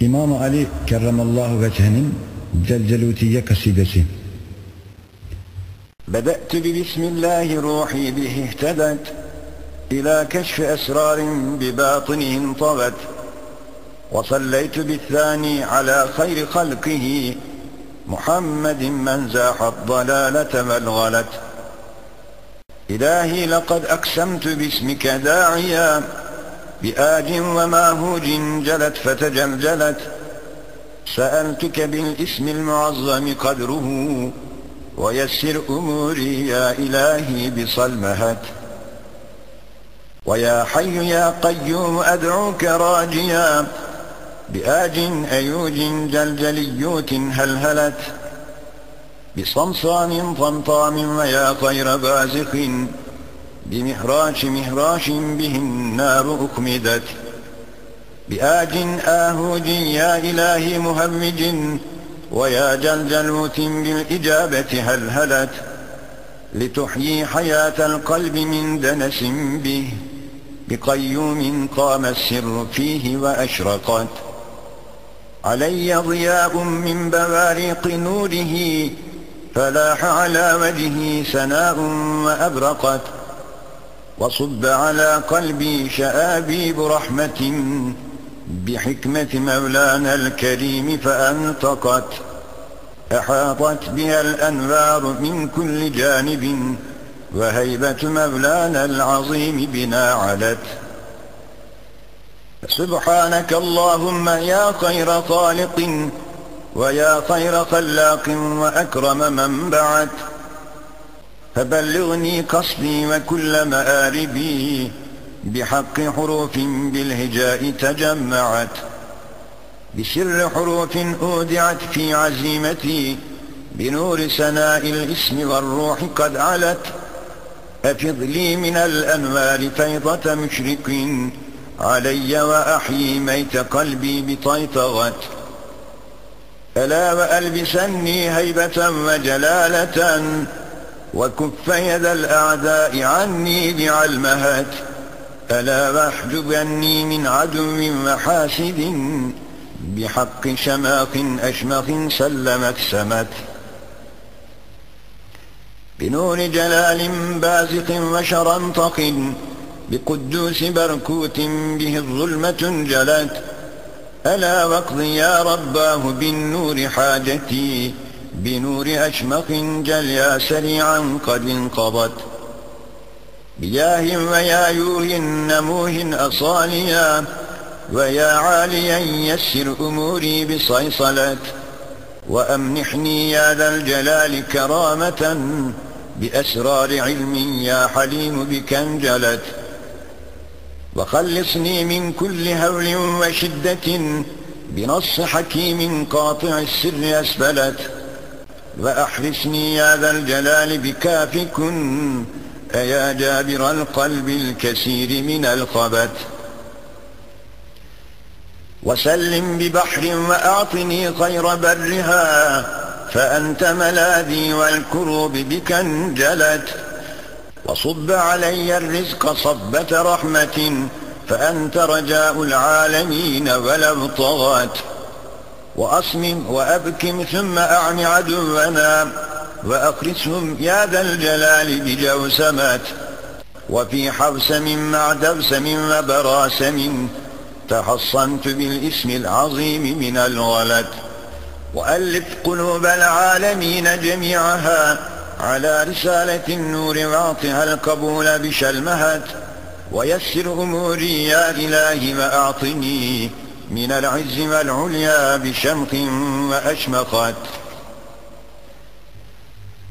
İmam Ali kerramallahu veçhenin Celcelutiye kasidesi. بدأت ببسم الله روحي به اهتدت إلى كشف أسرار بباطنه انطبت وصليت بالثاني على خير خلقه محمد من زاح الضلالة والغلت إلهي لقد أقسمت باسمك داعيا بآج وماهوج جلت فتجلجلت. سألتك بالاسم المعظم قدره ويسر أموري يا إلهي بصلمهت. ويا حي يا قيوم أدعوك راجيا بآج أيوج جلجليوت هلهلت. بصمصام طمطام ويا خير بازخ بمهراش مهراش به النار أكمدت. بآج آهوج يا إلهي مهمج ويا جلجلوت بالإجابة هلهلت لتحيي حياة القلب من دنس به بقيوم قام السر فيه وأشرقت. علي ضياء من بوارق نوره فلاح على وجهي سناء وأبرقت. وصب على قلبي شآبيب رحمة بحكمة مولانا الكريم فأنطقت. أحاطت بها الأنوار من كل جانب وهيبة مولانا العظيم بنا علت. سبحانك اللهم يا خير خالق ويا خير خلاق وأكرم من بعت فبلغني قصدي وكل مآربي بحق حروف بالهجاء تجمعت بسر حروف أودعت في عزيمتي بنور سناء الاسم والروح قد علت أفض لي من الأنوار فيضة مشرق علي وأحيي ميت قلبي بطيطغت ألا وألبسني هيبة وجلالة وكف يد الأعداء عني بعلمهت ألا واحجبني من عدو وحاسد بحق شماخ أشمخ سلمت سمت بنور جلال بازق وشرنطق بقدوس بركوت به الظلمة جلت ألا واقض يا رباه بالنور حاجتي. بنور أشمخ جليا سريعا قد انقضت. بياه ويا يوه نموه أصاليا ويا عاليا يسر أموري بصيصلت. وأمنحني يا ذا الجلال كرامة بأسرار علم يا حليم بك انجلت. وخلصني من كل هول وشدة بنص حكيم قاطع السر أسفلت. وأحرسني يا ذا الجلال بكافكن أيا جابر القلب الكثير من الخبت وسلم ببحر وأعطني خير برها فأنت ملاذي والكروب بك انجلت. وصب علي الرزق صبة رحمة فأنت رجاء العالمين ولو طغت. وأصمم وأبكم ثم أعن عدونا وأقرسهم يا ذا الجلال بجوسمات وفي حبسم مع دبسم وبراسم تحصنت بالاسم العظيم من الغلط وألف قلوب العالمين جميعها على رسالة النور واعطها القبول بشلمهت ويسر أموري يا إلهي وأعطني من العز والعليا بشمخ وأشمخت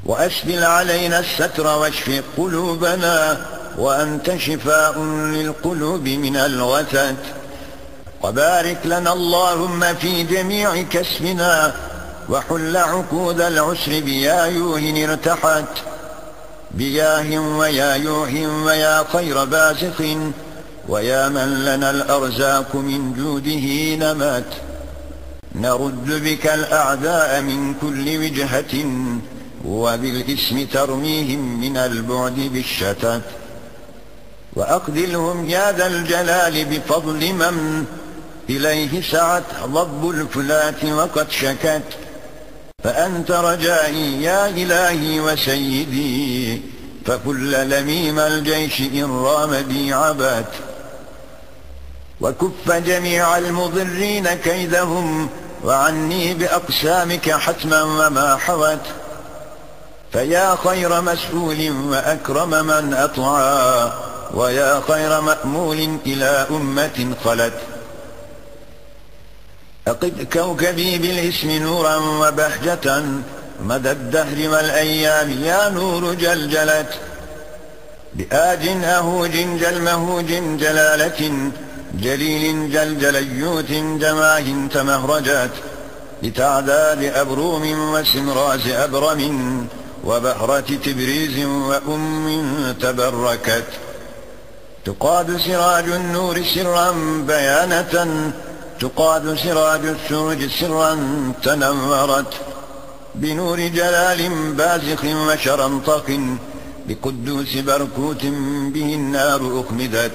وأسبل علينا الستر واشف قلوبنا وأنت شفاء للقلوب من الغثت وبارك لنا اللهم في جميع كسبنا وحل عقود العسر بيايوه ارتحت. بياه ويا يوه ويا خير بازق ويا من لنا الأرزاق من جوده نمت. نرد بك الأعداء من كل وجهة وبالاسم ترميهم من البعد بالشتت. وأقدلهم يا ذا الجلال بفضل من؟ إليه سعت ضب الفلات وقد شكت. فأنت رجائي يا إلهي وسيدي فكل لميم الجيش إن رام بي عبات وكف جميع المضرين كيدهم وعني بأقسامك حتما وما حوت. فيا خير مسؤول وأكرم من أطعى ويا خير مأمول إلى أمة خلت. أقد كوكبي بالاسم نورا وبهجة مدى الدهر والأيام يا نور جلجلت. بآج أهوج جلمهوج جلالة جليل جلجليوت جماه تمهرجت لتعداد أبروم وسمراز أبرم وبهرة تبريز وأم تبركت تقاد سراج النور سرا بيانة تقاد سراج السرج سرا تنورت بنور جلال بازخ وشرنطق بقدوس بركوت به النار أخمدت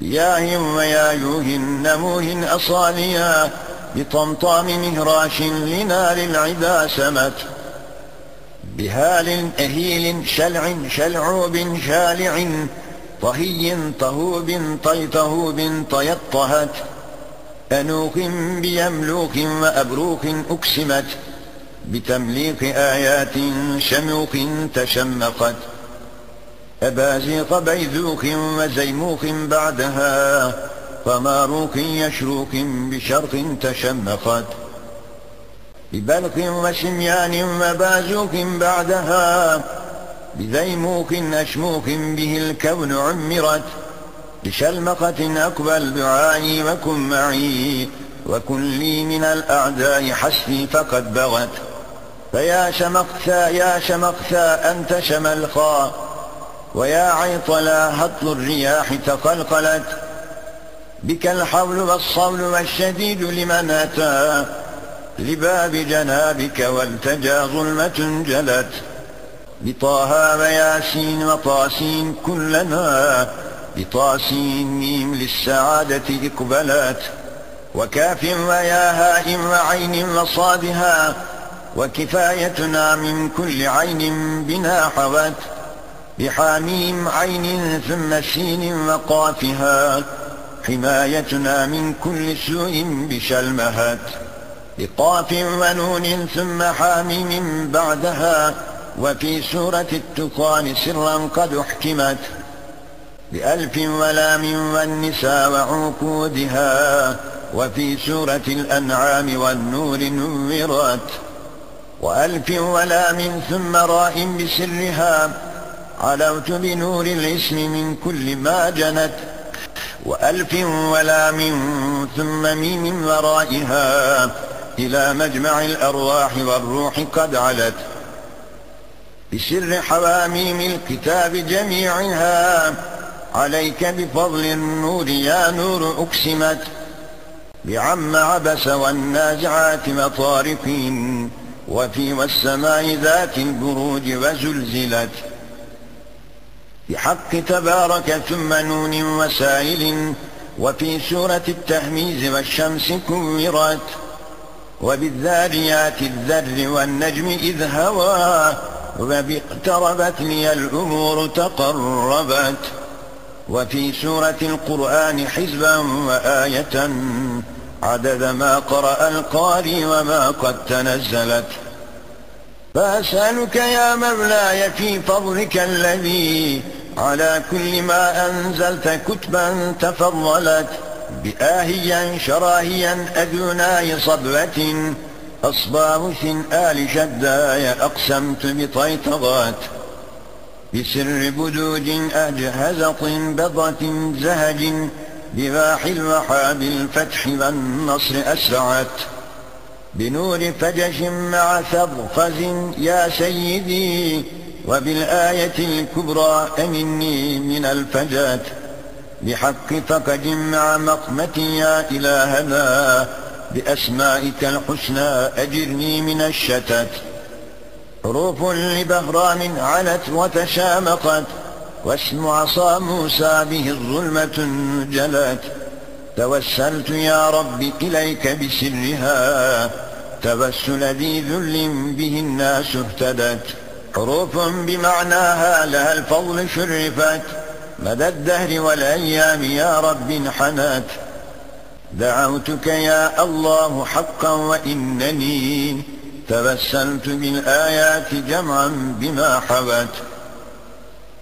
ياه ويايوه نموه أصاليا بطمطام مهراش لنار العدا سمت بهال أهيل شلع شلعوب شالع طهي طهوب طيطهوب طيطهت أنوخ بيملوخ وأبروخ أكسمت بتمليق آيات شموخ تشمقت أبازيق بيذوخ وزيموخ بعدها فماروخ يشروخ بشرق تشمقت. ببلق وشميان وبازوخ بعدها بذيموخ أشموخ به الكون عمرت. بشلمقة أقبل دعائي وكن معي وكن لي من الأعداء حسبي فقد بغت. فيا شمقتا يا شمقتا أنت شملخا ويا عيطلا هطل الرياح تقلقلت بك الحول والصول والشديد لمن أتى لباب جنابك والتجا ظلمة جلت بطه وياسين وطاسين كلنا بطاسين ميم للسعادة إقبلت وكاف ويا هاء وعين وصادها وكفايتنا من كل عين بنا حوت بحاميم عين ثم سين وقافها حمايتنا من كل سوء بشلمهت بقاف ونون ثم حاميم بعدها وفي سورة التقان سرا قد احكمت بألف ولام والنساء وعقودها وفي سورة الأنعام والنور نورت وألف ولام ثم راء بسرها علوت بنور الاسم من كل ما جنت وألف ولام ثم ميم ورائها إلى مجمع الأرواح والروح قد علت بسر حواميم الكتاب جميعها عليك بفضل النور يا نور أقسمت بعم عبس والنازعات مطارق وفي والسماء ذات البروج وزلزلت بحق تبارك ثم نون وسائل وفي سورة التهميز والشمس كورت. وبالذاريات الذر والنجم إذ هوى وباقتربت لي الأمور تقربت. وفي سورة القرآن حزبا وآية عدد ما قرأ القاري وما قد تنزلت. فأسألك يا مولاي في فضلك الذي على كل ما أنزلت كتبا تفضلت بآهيا شراهيا أدناي صبوة أصباوث آل شداي أقسمت بطيطغات بسر بدوج أجهزط بضة زهج بباح الوحى بالفتح والنصر أسرعت بنور فجش مع ثضفز يا سيدي وبالآية الكبرى أمني من الفجات بحق فقد مع مقمة يا إلهنا. بأسمائك الحسنى أجرني من الشتات. حروف لبهرام علت وتشامقت. واسم عصا موسى به الظلمة جلت. توسلت يا رب إليك بسرها. توسل ذي ذل به الناس اهتدت. حروف بمعناها لها الفضل شرفت. مدى الدهر والأيام يا رب انحنت. دعوتك يا الله حقا وإنني توسلت بالآيات جمعا بما حوت.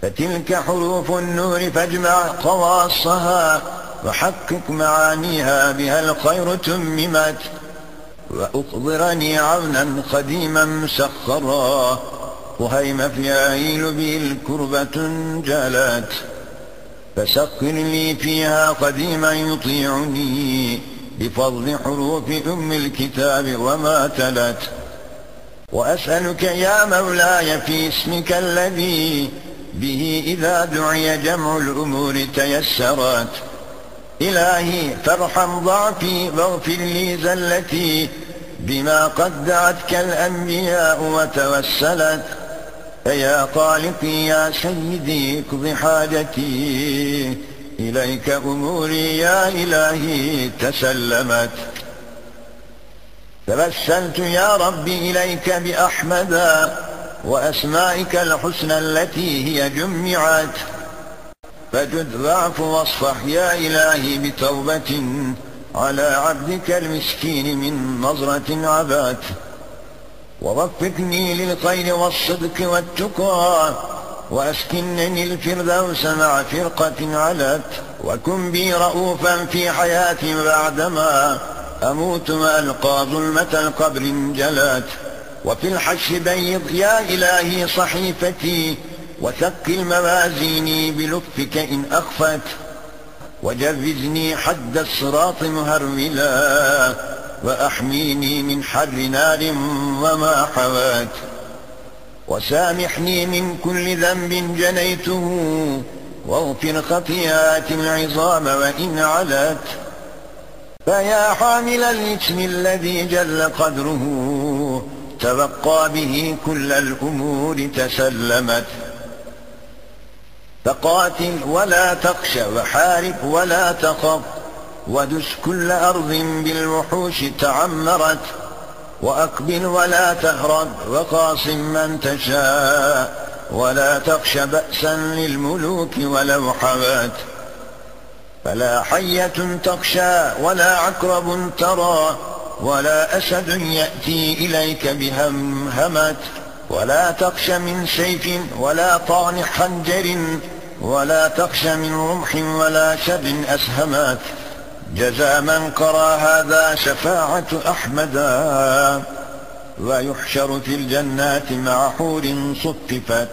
فتلك حروف النور فاجمع خواصها وحقق معانيها بها الخير تممت. وأقضرني عونا قديما مسخرا. وهيم فيعيل به الكربة جالت فسخر لي فيها قديما يطيعني بفضل حروف أم الكتاب وما تلت. وأسألك يا مولاي في اسمك الذي به إذا دعي جمع الأمور تيسرت. إلهي فارحم ضعفي واغفر لي زلتي بما قد دعتك الأنبياء وتوسلت. فيا خالقي يا سيدي اقض حاجتي. إليك أموري يا إلهي تسلمت. توسلت يا ربي إليك بأحمدا وأسمائك الحسنى التي هي جمعت. فجد واعف واصفح يا إلهي بتوبة على عبدك المسكين من نظرة عبات ووفقني للخير والصدق والتقى وأسكنني الفردوس مع فرقة علت وكن بي رؤوفا في حياتي بعدما أموت وألقى ظلمة القبر انجلت. وفي الحش بيض يا إلهي صحيفتي وثقل موازيني بلطفك إن أخفت وجوزني حد الصراط مهرولا وأحميني من حر نار وما حوات وسامحني من كل ذنب جنيته. واغفر خطيئات العظام وإن علت فيا حامل الاسم الذي جل قدره. تبقى به كل الأمور تسلمت. فقاتل ولا تخشى وحارب ولا تخف. ودس كل أرض بالوحوش تعمرت وأقبل ولا تهرب وقاصم من تشاء ولا تخش بأسا للملوك ولو حوات فلا حية تخشى ولا عقرب ترى ولا أسد يأتي إليك بهمهمت ولا تخش من سيف ولا طعن حنجر ولا تخش من رمح ولا شر أسهمت جزى من قرى هذا شفاعة أحمدا ويحشر في الجنات مع حور صففت.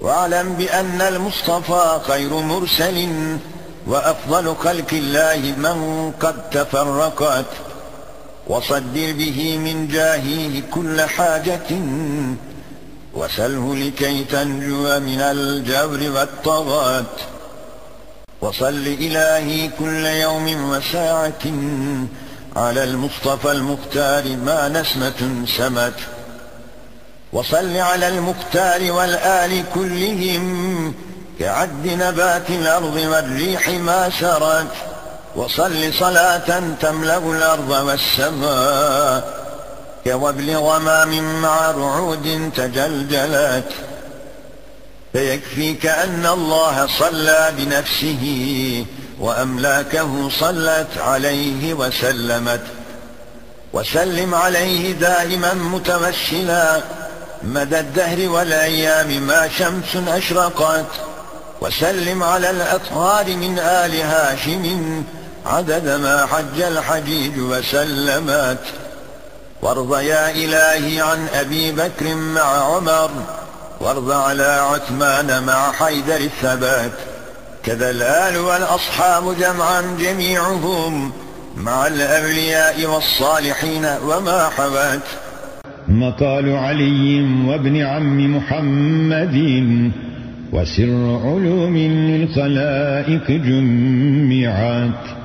واعلم بأن المصطفى خير مرسل. وأفضل خلق الله من قد تفرقت. وصدر به من جاهه كل حاجة. وسله لكي تنجو من الجبر والطغات وصل إلهي كل يوم وساعة على المصطفى المختار ما نسمة سمت. وصل على المختار والآل كلهم كعد نبات الأرض والريح ما سرت. وصل صلاة تملأ الأرض والسماء كوبل غمام مع رعود تجلجلت. فيكفيك أن الله صلى بنفسه وأملاكه صلت عليه وسلمت. وسلم عليه دائما متوسلا مدى الدهر والأيام ما شمس أشرقت. وسلم على الأطهار من آل هاشم عدد ما حج الحجيج وسلمت. وارض يا إلهي عن أبي بكر مع عمر. وارض على عثمان مع حيدر الثبات. كذا الآل والأصحاب جمعا جميعهم مع الأولياء والصالحين وما حوات. مقال علي وابن عم محمد وسر علوم للخلائق جمعات